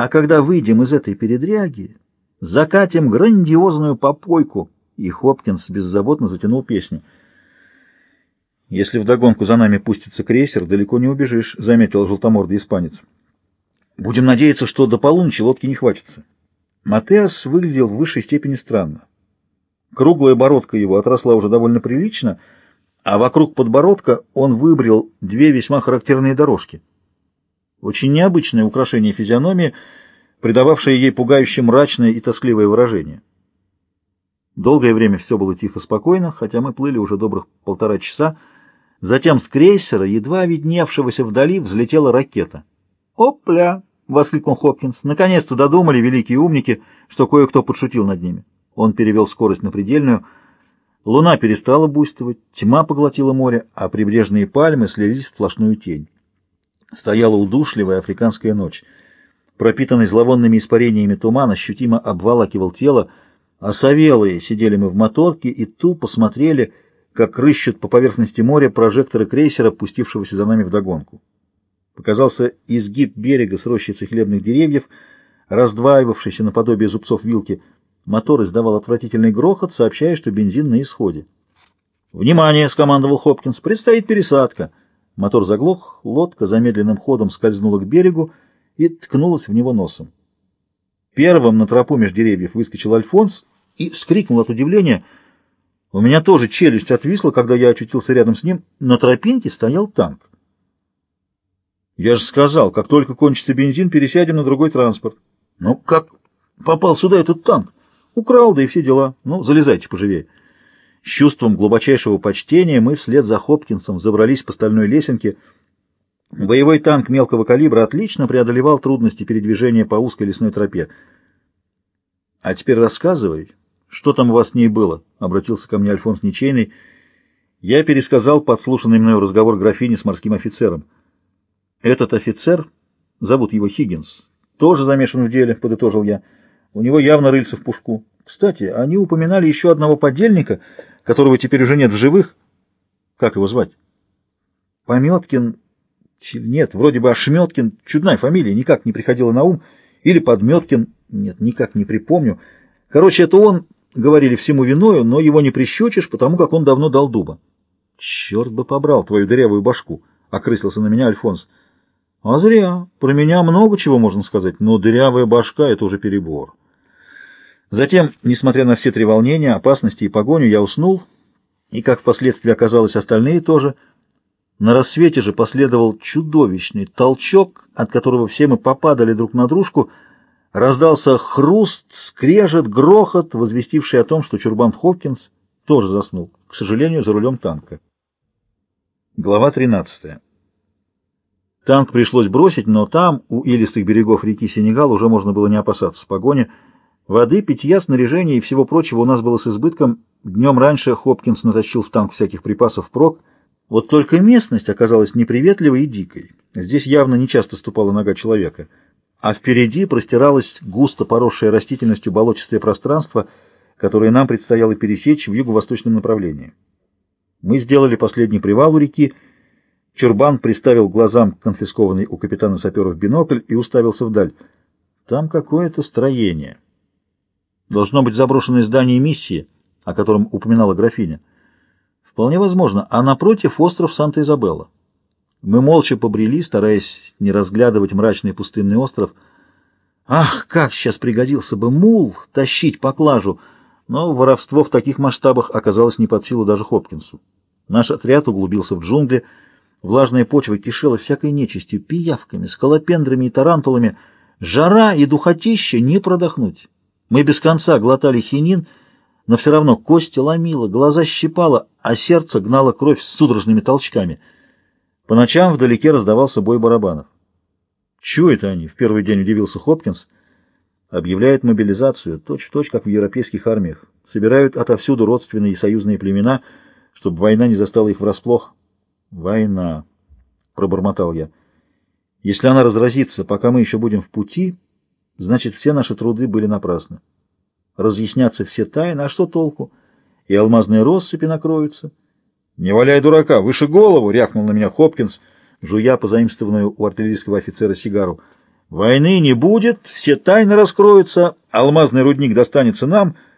А когда выйдем из этой передряги, закатим грандиозную попойку. И Хопкинс беззаботно затянул песню. «Если вдогонку за нами пустится крейсер, далеко не убежишь», — заметил желтомордый испанец. «Будем надеяться, что до полуночи лодки не хватится». Матеас выглядел в высшей степени странно. Круглая бородка его отросла уже довольно прилично, а вокруг подбородка он выбрил две весьма характерные дорожки. Очень необычное украшение физиономии, придававшее ей пугающе мрачное и тоскливое выражение. Долгое время все было тихо-спокойно, хотя мы плыли уже добрых полтора часа. Затем с крейсера, едва видневшегося вдали, взлетела ракета. «Опля!» — воскликнул Хопкинс. «Наконец-то додумали великие умники, что кое-кто подшутил над ними». Он перевел скорость на предельную. Луна перестала буйствовать, тьма поглотила море, а прибрежные пальмы слились в сплошную тень. Стояла удушливая африканская ночь. Пропитанный зловонными испарениями туман ощутимо обволакивал тело, а совелые сидели мы в моторке и тупо смотрели, как рыщут по поверхности моря прожекторы крейсера, пустившегося за нами вдогонку. Показался изгиб берега с рощицей хлебных деревьев, раздваивавшийся наподобие зубцов вилки. Мотор издавал отвратительный грохот, сообщая, что бензин на исходе. «Внимание!» — скомандовал Хопкинс. «Предстоит пересадка!» Мотор заглох, лодка замедленным ходом скользнула к берегу и ткнулась в него носом. Первым на тропу меж деревьев выскочил Альфонс и вскрикнул от удивления. У меня тоже челюсть отвисла, когда я очутился рядом с ним. На тропинке стоял танк. Я же сказал, как только кончится бензин, пересядем на другой транспорт. Ну, как попал сюда этот танк? Украл, да и все дела. Ну, залезайте поживее. С чувством глубочайшего почтения мы вслед за Хопкинсом забрались по стальной лесенке. Боевой танк мелкого калибра отлично преодолевал трудности передвижения по узкой лесной тропе. — А теперь рассказывай, что там у вас с ней было? — обратился ко мне Альфонс Ничейный. Я пересказал подслушанный мною разговор графини с морским офицером. Этот офицер, зовут его Хиггинс, тоже замешан в деле, — подытожил я. У него явно рыльца в пушку. Кстати, они упоминали еще одного подельника, которого теперь уже нет в живых. Как его звать? Пометкин... Нет, вроде бы Ошметкин. Чудная фамилия, никак не приходила на ум. Или Подметкин. Нет, никак не припомню. Короче, это он, говорили, всему виною, но его не прищучишь, потому как он давно дал дуба. Черт бы побрал твою дырявую башку, — окрысился на меня Альфонс. А зря. Про меня много чего можно сказать, но дырявая башка — это уже перебор. Затем, несмотря на все три волнения, опасности и погоню, я уснул, и, как впоследствии оказалось, остальные тоже. На рассвете же последовал чудовищный толчок, от которого все мы попадали друг на дружку. Раздался хруст, скрежет, грохот, возвестивший о том, что Чурбан Хопкинс тоже заснул, к сожалению, за рулем танка. Глава 13. Танк пришлось бросить, но там, у илистых берегов реки Сенегал, уже можно было не опасаться погони, Воды, питья, снаряжения и всего прочего у нас было с избытком. Днем раньше Хопкинс натащил в танк всяких припасов прок. Вот только местность оказалась неприветливой и дикой. Здесь явно нечасто ступала нога человека. А впереди простиралось густо поросшее растительностью болотистое пространство, которое нам предстояло пересечь в юго-восточном направлении. Мы сделали последний привал у реки. Чурбан приставил глазам конфискованный у капитана саперов бинокль и уставился вдаль. Там какое-то строение. Должно быть заброшенное здание миссии, о котором упоминала графиня. Вполне возможно, а напротив остров Санта-Изабелла. Мы молча побрели, стараясь не разглядывать мрачный пустынный остров. Ах, как сейчас пригодился бы мул тащить поклажу! Но воровство в таких масштабах оказалось не под силу даже Хопкинсу. Наш отряд углубился в джунгли, влажная почва кишела всякой нечистью, пиявками, скалопендрами и тарантулами. Жара и духотища не продохнуть. Мы без конца глотали хинин, но все равно кости ломило, глаза щипало, а сердце гнало кровь судорожными толчками. По ночам вдалеке раздавался бой барабанов. «Чего это они?» — в первый день удивился Хопкинс. «Объявляют мобилизацию, точь-в-точь, точь, как в европейских армиях. Собирают отовсюду родственные и союзные племена, чтобы война не застала их врасплох». «Война», — пробормотал я. «Если она разразится, пока мы еще будем в пути...» Значит, все наши труды были напрасны. Разъяснятся все тайны, а что толку? И алмазные россыпи накроются. «Не валяй дурака, выше голову!» — рявкнул на меня Хопкинс, жуя позаимствованную у артиллерийского офицера сигару. Войны не будет, все тайны раскроются, алмазный рудник достанется нам —